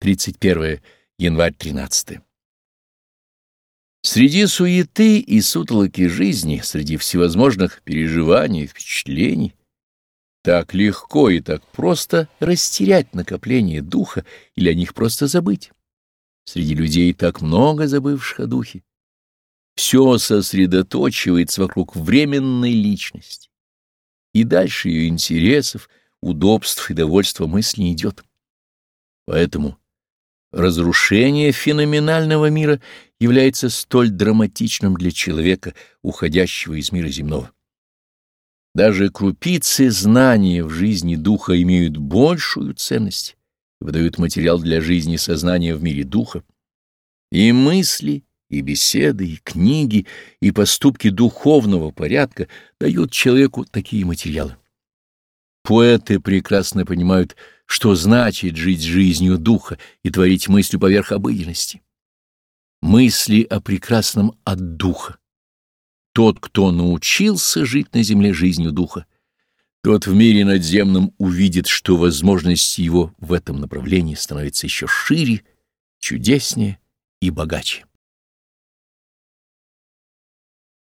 31 январь 13. Среди суеты и сутолоки жизни, среди всевозможных переживаний и впечатлений, так легко и так просто растерять накопление духа или о них просто забыть. Среди людей так много забывших о духе. Все сосредоточивается вокруг временной личности. И дальше ее интересов, удобств и довольства мысли не идет. Поэтому разрушение феноменального мира является столь драматичным для человека, уходящего из мира земного. Даже крупицы знания в жизни духа имеют большую ценность выдают материал для жизни сознания в мире духа. И мысли, и беседы, и книги, и поступки духовного порядка дают человеку такие материалы. Поэты прекрасно понимают, что значит жить жизнью духа и творить мыслью поверх обыденности. Мысли о прекрасном от духа. Тот, кто научился жить на земле жизнью духа, тот в мире надземном увидит, что возможности его в этом направлении становятся еще шире, чудеснее и богаче.